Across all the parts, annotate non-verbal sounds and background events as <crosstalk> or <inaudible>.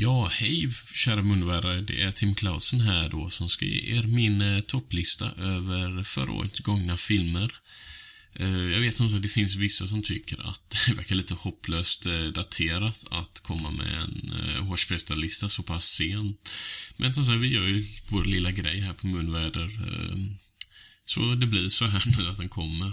Ja, hej kära munvärare. Det är Tim Clausen här då som ska ge er min eh, topplista över förra årets gångna filmer. Eh, jag vet inte att det finns vissa som tycker att <laughs> det verkar lite hopplöst eh, daterat att komma med en eh, årsbästa så pass sent. Men som sagt, vi gör ju vår lilla grej här på munväder. Eh, så det blir så här <laughs> nu att den kommer.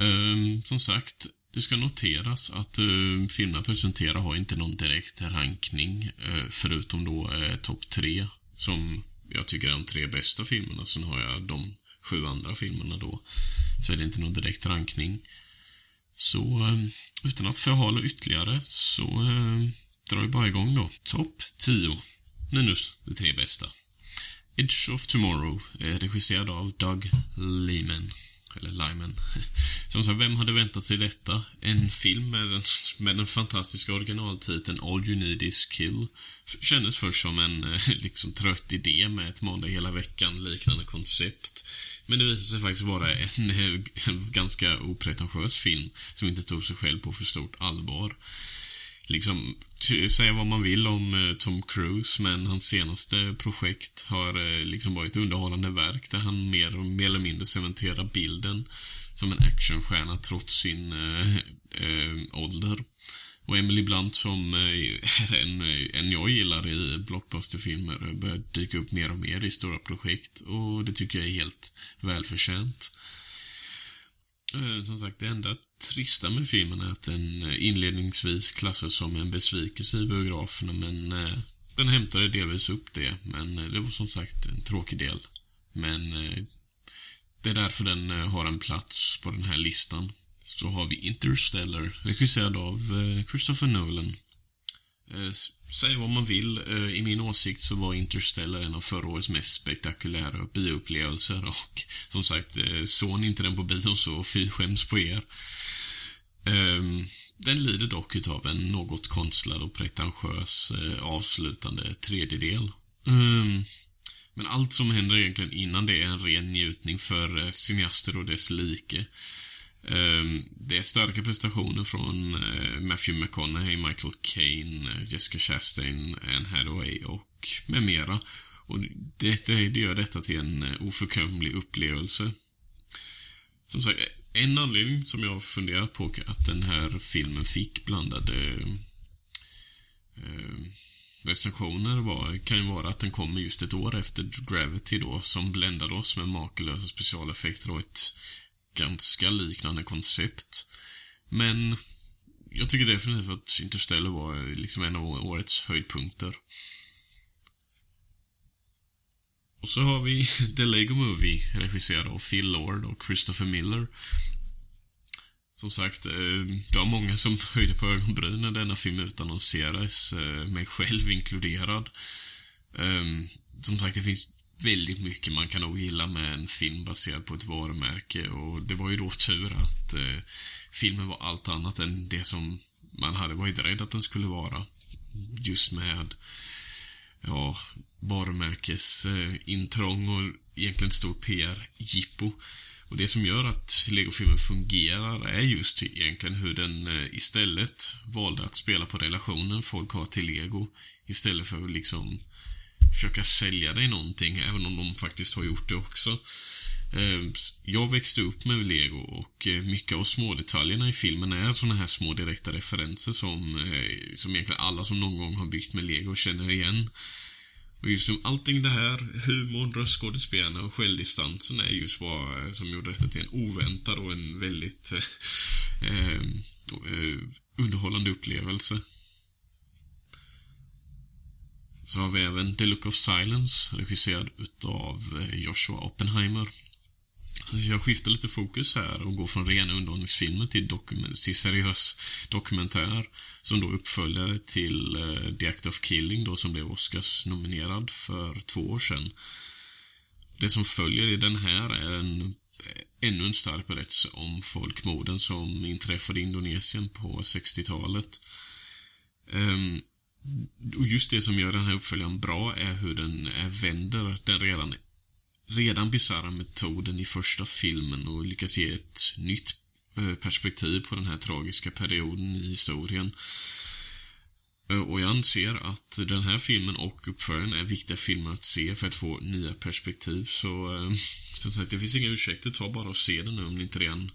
Eh, som sagt, det ska noteras att eh, uh, filmerna presenterar har inte någon direkt rankning uh, förutom då uh, topp tre som jag tycker är de tre bästa filmerna. Sen har jag de sju andra filmerna då. Så är det inte någon direkt rankning. Så uh, utan att förhala ytterligare så uh, drar vi bara igång då. Topp 10 minus de tre bästa. Edge of Tomorrow regisserad av Doug Liman. Eller Lyman. <laughs> Som sagt, vem hade väntat sig detta? En film med den, med den fantastiska originaltiteln All You Need Is Kill. Kändes först som en eh, <laughs> liksom trött idé med ett måndag hela veckan liknande koncept. Men det visade sig faktiskt vara en, eh, en ganska opretentiös film som inte tog sig själv på för stort allvar liksom, säga vad man vill om eh, Tom Cruise, men hans senaste projekt har eh, liksom varit underhållande verk där han mer, mer eller mindre cementerar bilden som en actionstjärna trots sin äh, äh, ålder. Och Emily Blunt som är en, en jag gillar i blockbusterfilmer börjar dyka upp mer och mer i stora projekt och det tycker jag är helt välförtjänt. Eh, som sagt, det enda trista med filmen är att den eh, inledningsvis klassas som en besvikelse i biograferna, men eh, den hämtade delvis upp det. Men det var som sagt en tråkig del. Men det är därför den har en plats på den här listan. Så har vi Interstellar, regisserad av Christopher Nolan. Säg vad man vill. Eh, I min åsikt så var Interstellar en av förra årets mest spektakulära bioupplevelser och som sagt, eh, såg ni inte den på bio så fy skäms på er. Ehm, den lider dock utav en något konstlad och pretentiös eh, avslutande tredjedel. Ehm, men allt som händer egentligen innan det är en ren njutning för cineaster och dess like. Ehm, det är starka prestationer från eh, Matthew McConaughey, Michael Caine, Jessica Chastain, Anne Hathaway och med mera. Och det, det gör detta till en eh, oförkömlig upplevelse. Som sagt, en anledning som jag funderat på att den här filmen fick blandade eh, recensioner var, kan ju vara att den kommer just ett år efter Gravity då, som bländade oss med makalösa specialeffekter och ett ganska liknande koncept. Men jag tycker definitivt att Interstellar var eh, liksom en av årets höjdpunkter. Och så har vi <laughs> The Lego Movie, regisserad av Phil Lord och Christopher Miller. Som sagt, eh, det var många som <laughs> höjde på ögonbrynen när denna film utannonserades, eh, mig själv inkluderad. Ehm, som sagt, det finns väldigt mycket man kan ogilla med en film baserad på ett varumärke och det var ju då tur att eh, filmen var allt annat än det som man hade varit rädd att den skulle vara. Just med, ja, varumärkesintrång eh, och egentligen stor PR-jippo. Och det som gör att Lego-filmen fungerar är just egentligen hur den eh, istället valde att spela på relationen folk har till Lego istället för liksom försöka sälja dig någonting, även om de faktiskt har gjort det också. Ehm, jag växte upp med Lego och eh, mycket av smådetaljerna i filmen är såna här små direkta referenser som, eh, som egentligen alla som någon gång har byggt med Lego känner igen. Och just som allting det här, humorn, röstskådespelarna och självdistansen är just vad eh, som gjorde detta till en oväntad och en väldigt eh, <laughs> ehm, underhållande upplevelse. Så har vi även The Look of Silence, regisserad utav eh, Joshua Oppenheimer. Jag skiftar lite fokus här och går från rena underhållningsfilmer till, dokument, till seriös dokumentär som då uppföljare till uh, The Act of Killing då som blev Oscars nominerad för två år sedan. Det som följer i den här är en eh, ännu en stark berättelse om folkmorden som inträffade i Indonesien på 60-talet. Um, ehm, och just det som gör den här uppföljaren bra är hur den vänder den redan, redan bisarra metoden i första filmen och lyckas ge ett nytt eh, perspektiv på den här tragiska perioden i historien. Eh, och jag anser att den här filmen och uppföljaren är viktiga filmer att se för att få nya perspektiv. Så, eh, som sagt, det finns inga ursäkter. Ta bara och se den nu om ni inte redan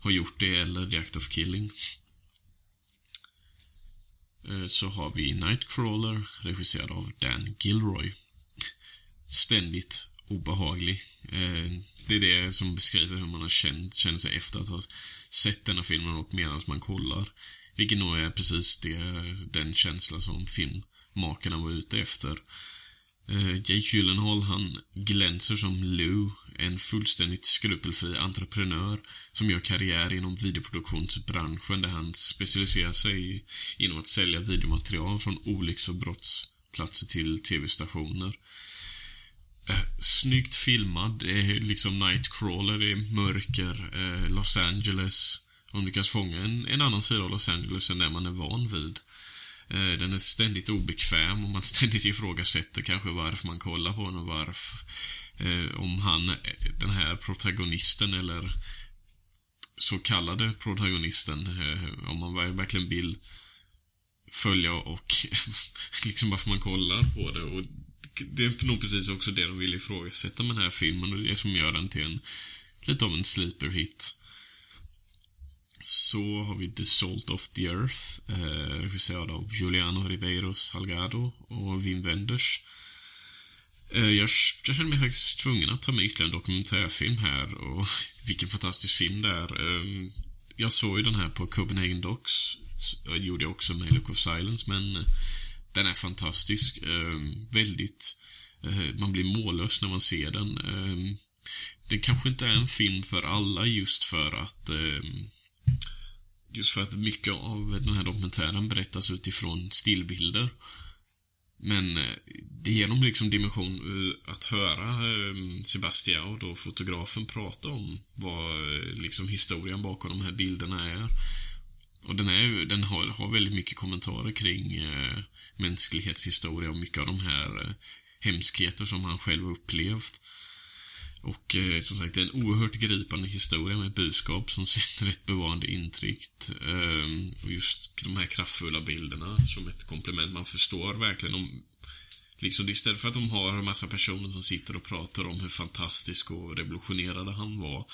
har gjort det, eller The Act of Killing. Eh, så har vi Nightcrawler, regisserad av Dan Gilroy. Ständigt obehaglig. Eh, det är det som beskriver hur man har känt, känner sig efter att ha sett denna filmen och medan man kollar. Vilket nog är precis det, den känsla som filmmakarna var ute efter. Eh, Jake Gyllenhaal, han glänser som Lou, en fullständigt skrupelfri entreprenör som gör karriär inom videoproduktionsbranschen där han specialiserar sig inom att sälja videomaterial från olycks och brottsplatser till tv-stationer. Eh, snyggt filmad, det är liksom Nightcrawler, det är mörker, eh, Los Angeles, de lyckas fånga en, en annan sida av Los Angeles än den man är van vid. Eh, den är ständigt obekväm och man <laughs> ständigt ifrågasätter kanske varför man kollar på den och varför eh, om han, eh, den här protagonisten eller så kallade protagonisten, om man verkligen vill följa och <laughs> liksom varför man kollar på det. Och det är nog precis också det de vill ifrågasätta med den här filmen och det som gör den till en lite av en sleeper hit så har vi The Salt of the Earth, eh, regisserad av Juliano Ribeiro Salgado och Wim Wenders. Eh, jag, jag känner mig faktiskt tvungen att ta med ytterligare en dokumentärfilm här och <laughs> vilken fantastisk film det är. Eh, jag såg ju den här på Copenhagen Docs, det gjorde jag också med Look of Silence, men eh, den är fantastisk. Eh, väldigt, eh, man blir mållös när man ser den. Ehm, det kanske inte är en film för alla just för att ehm, Just för att mycket av den här dokumentären berättas utifrån stillbilder. Men eh, det ger dem liksom dimension eh, att höra eh, Sebastian och då fotografen prata om vad liksom historien bakom de här bilderna är. Och den, är, den har, har väldigt mycket kommentarer kring eh, mänsklighetshistoria och mycket av de här eh, hemskheter som han själv upplevt. Och eh, som sagt, det är en oerhört gripande historia med budskap som sätter ett bevarande intryck. Eh, och just de här kraftfulla bilderna som ett komplement. Man förstår verkligen om Liksom istället för att de har en massa personer som sitter och pratar om hur fantastisk och revolutionerande han var.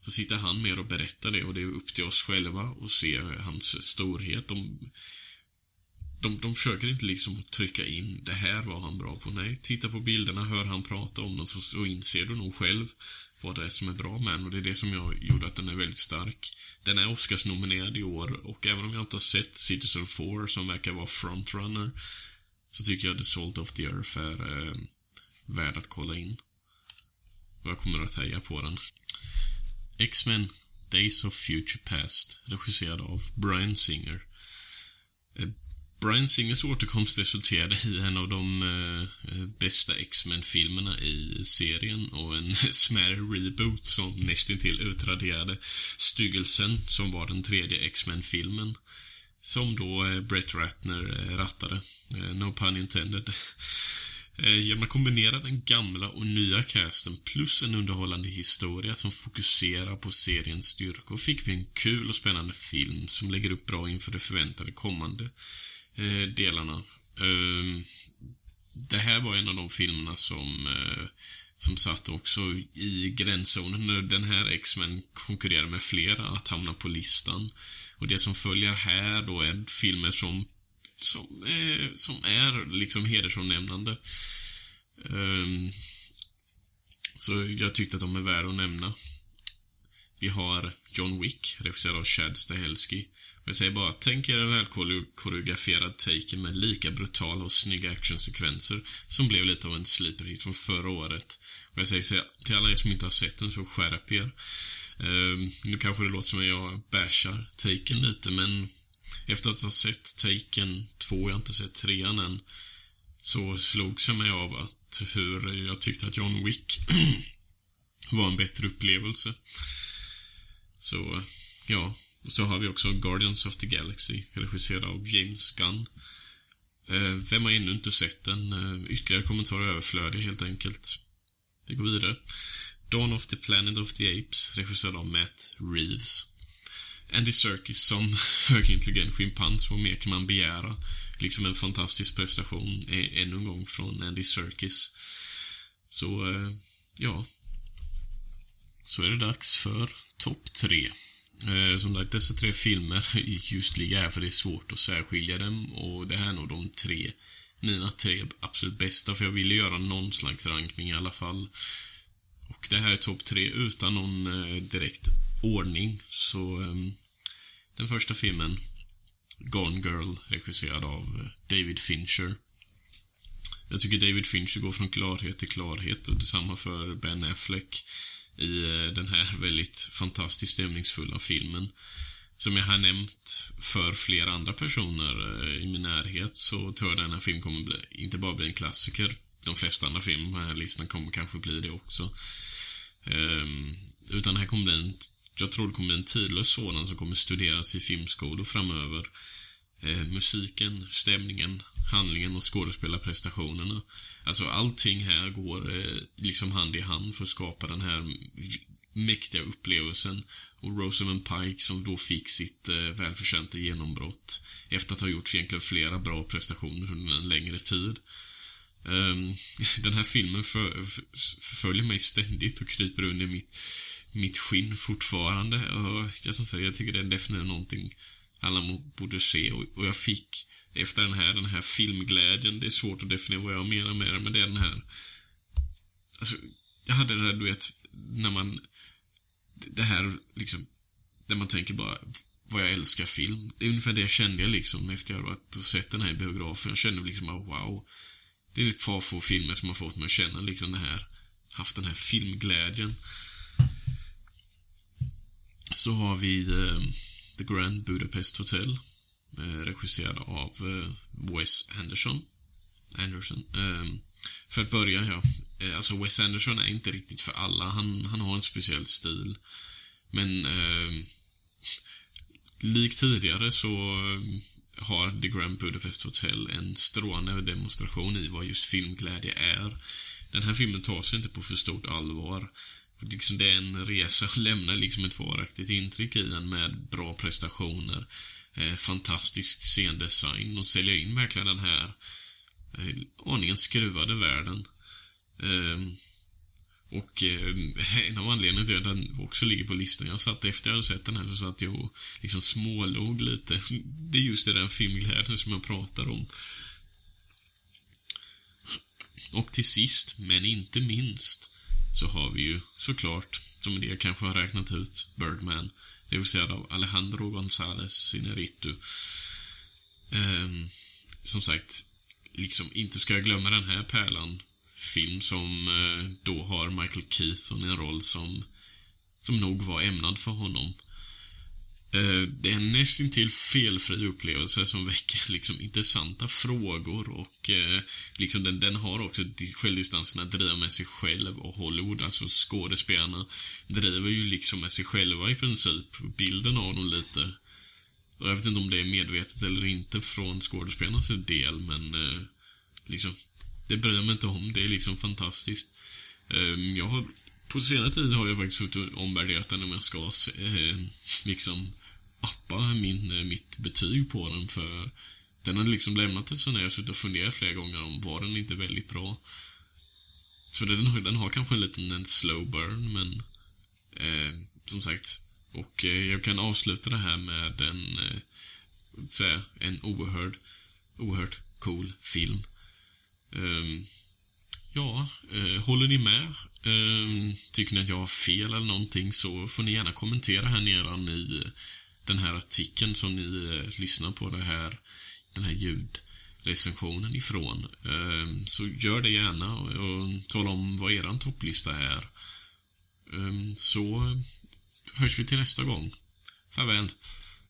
Så sitter han med och berättar det och det är upp till oss själva att se hans storhet. De, de, de försöker inte liksom trycka in det här var han bra på. Nej, titta på bilderna, hör han prata om dem så, så inser du nog själv vad det är som är bra med den och det är det som jag gjorde att den är väldigt stark. Den är Oscars-nominerad i år och även om jag inte har sett Citizen 4 som verkar vara frontrunner så tycker jag The Salt of the Earth är eh, värd att kolla in. Och jag kommer att heja på den. X-Men Days of Future Past regisserad av Brian Singer. Eh, Brian Singers återkomst resulterade i en av de eh, eh bästa X-Men-filmerna i serien och en <laughs> smärre reboot som nästintill utraderade styggelsen som var den tredje X-Men-filmen. Som då eh, Brett Ratner eh, rattade. Eh, no pun intended. <laughs> Eh, genom att kombinera den gamla och nya casten plus en underhållande historia som fokuserar på seriens styrkor fick vi en kul och spännande film som lägger upp bra inför det förväntade kommande eh, delarna. Eh, det här var en av de filmerna som eh, som satt också i gränszonen när den här X-Men konkurrerar med flera att hamna på listan. Och det som följer här då är filmer som som är, som är liksom hedersomnämnande. Ehm, så jag tyckte att de är värda att nämna. Vi har John Wick, regisserad av Chad Stahelski. Jag säger bara, tänk er en välkoreograferad taken med lika brutala och snygga actionsekvenser som blev lite av en sleeper-hit från förra året. Och jag säger så till alla er som inte har sett den, så skärp er. Uh, nu kanske det låter som att jag bashar taken lite, men efter att ha sett taken 2, jag har inte sett 3 än, så slogs jag mig av att hur jag tyckte att John Wick <clears throat> var en bättre upplevelse. Så, ja, och så har vi också Guardians of the Galaxy, regisserad av James Gunn. Eh, vem har ännu inte sett den? Eh, ytterligare kommentarer överflödiga helt enkelt. Vi går vidare. Dawn of the Planet of the Apes, regisserad av Matt Reeves. Andy Serkis som <laughs> högintelligent schimpans, vad mer kan man begära? Liksom en fantastisk prestation e- ännu en gång från Andy Serkis. Så, eh, ja. Så är det dags för topp tre. Eh, som sagt, dessa tre filmer <laughs> just ligger här för det är svårt att särskilja dem och det här är nog de tre, mina tre absolut bästa för jag ville göra någon slags rankning i alla fall. Och det här är topp tre utan någon eh, direkt ordning. Så ehm, den första filmen, Gone Girl, regisserad av eh, David Fincher. Jag tycker David Fincher går från klarhet till klarhet och detsamma för Ben Affleck i eh, den här väldigt fantastiskt stämningsfulla filmen. Som jag har nämnt för flera andra personer eh, i min närhet så tror jag den här filmen kommer bli, inte bara bli en klassiker. De flesta andra filmer på den här listan kommer kanske bli det också. Um, utan det här kommer bli en, jag tror det kommer bli en tidlös sådan som kommer studeras i filmskolor framöver. Eh, musiken, stämningen, handlingen och skådespelarprestationerna. Alltså allting här går eh, liksom hand i hand för att skapa den här mäktiga upplevelsen. Och Rosamund Pike som då fick sitt eh, välförtjänta genombrott efter att ha gjort egentligen flera bra prestationer under en längre tid. Um, <laughs> den här filmen för, för, förföljer mig ständigt och kryper under mitt, mitt skinn fortfarande. Och jag, som sagt, jag tycker det är definitivt någonting alla borde se. Och, och, jag fick efter den här, den här filmglädjen, det är svårt att definiera vad jag menar med det, men det är den här... Alltså, jag hade det där, du vet, när man... Det här liksom, där man tänker bara, vad jag älskar film. Det är ungefär det jag kände liksom efter jag varit och sett den här biografen. Jag kände liksom bara, wow det är ett par få filmer som har fått mig att känna liksom det här, haft den här filmglädjen. Så har vi eh, The Grand Budapest Hotel. Eh, regisserad av eh, Wes Anderson. Anderson. Ehm, för att börja, ja. Eh, alltså Wes Anderson är inte riktigt för alla. Han, han har en speciell stil. Men eh, likt tidigare så har The Grand Budapest Hotel en strålande demonstration i vad just filmglädje är. Den här filmen tar sig inte på för stort allvar. Liksom det är en resa och lämnar liksom ett varaktigt intryck i en med bra prestationer, eh, fantastisk scendesign och säljer in verkligen den här eh, aningen skruvade världen. Eh, och eh, en av anledningarna till att den också ligger på listan, jag satt efter jag hade sett den här så satt jag och liksom smålog lite. <laughs> Det är just det den filmglädjen som jag pratar om. Och till sist, men inte minst, så har vi ju såklart, som en del kanske har räknat ut, Birdman. Det vill säga av Alejandro González Inarritu. Um, ehm, som sagt, liksom inte ska jag glömma den här pärlan film som uh, då har Michael Keaton i en roll som, som nog var ämnad för honom. Eh, det är en nästintill felfri upplevelse som väcker liksom intressanta frågor och eh, liksom den, den har också självdistansen att driva med sig själv och Hollywood, alltså skådespelarna, driver ju liksom med sig själva i princip, bilden av dem lite. Och jag vet inte om det är medvetet eller inte från skådespelarnas del, men eh, liksom det bryr jag mig inte om. Det är liksom fantastiskt. Eh, jag har, på senare tid har jag faktiskt suttit och omvärderat den om jag ska eh, liksom appa min, eh, mitt betyg på den för den har liksom lämnat ett sånt där jag suttit och funderat flera gånger om var den inte väldigt bra. Så den, har, den har kanske en liten en slow burn men eh, som sagt och eh, jag kan avsluta det här med en eh, säga, en oerhörd oerhört cool film. Um, ja, eh, håller ni med? Eh, tycker ni att jag har fel eller någonting så får ni gärna kommentera här nedan i eh, den här artikeln som ni eh, lyssnar på det här, den här ljudrecensionen ifrån. Ehm, så gör det gärna och, och tala om vad eran topplista är. Ehm, så eh, hörs vi till nästa gång. Farväl.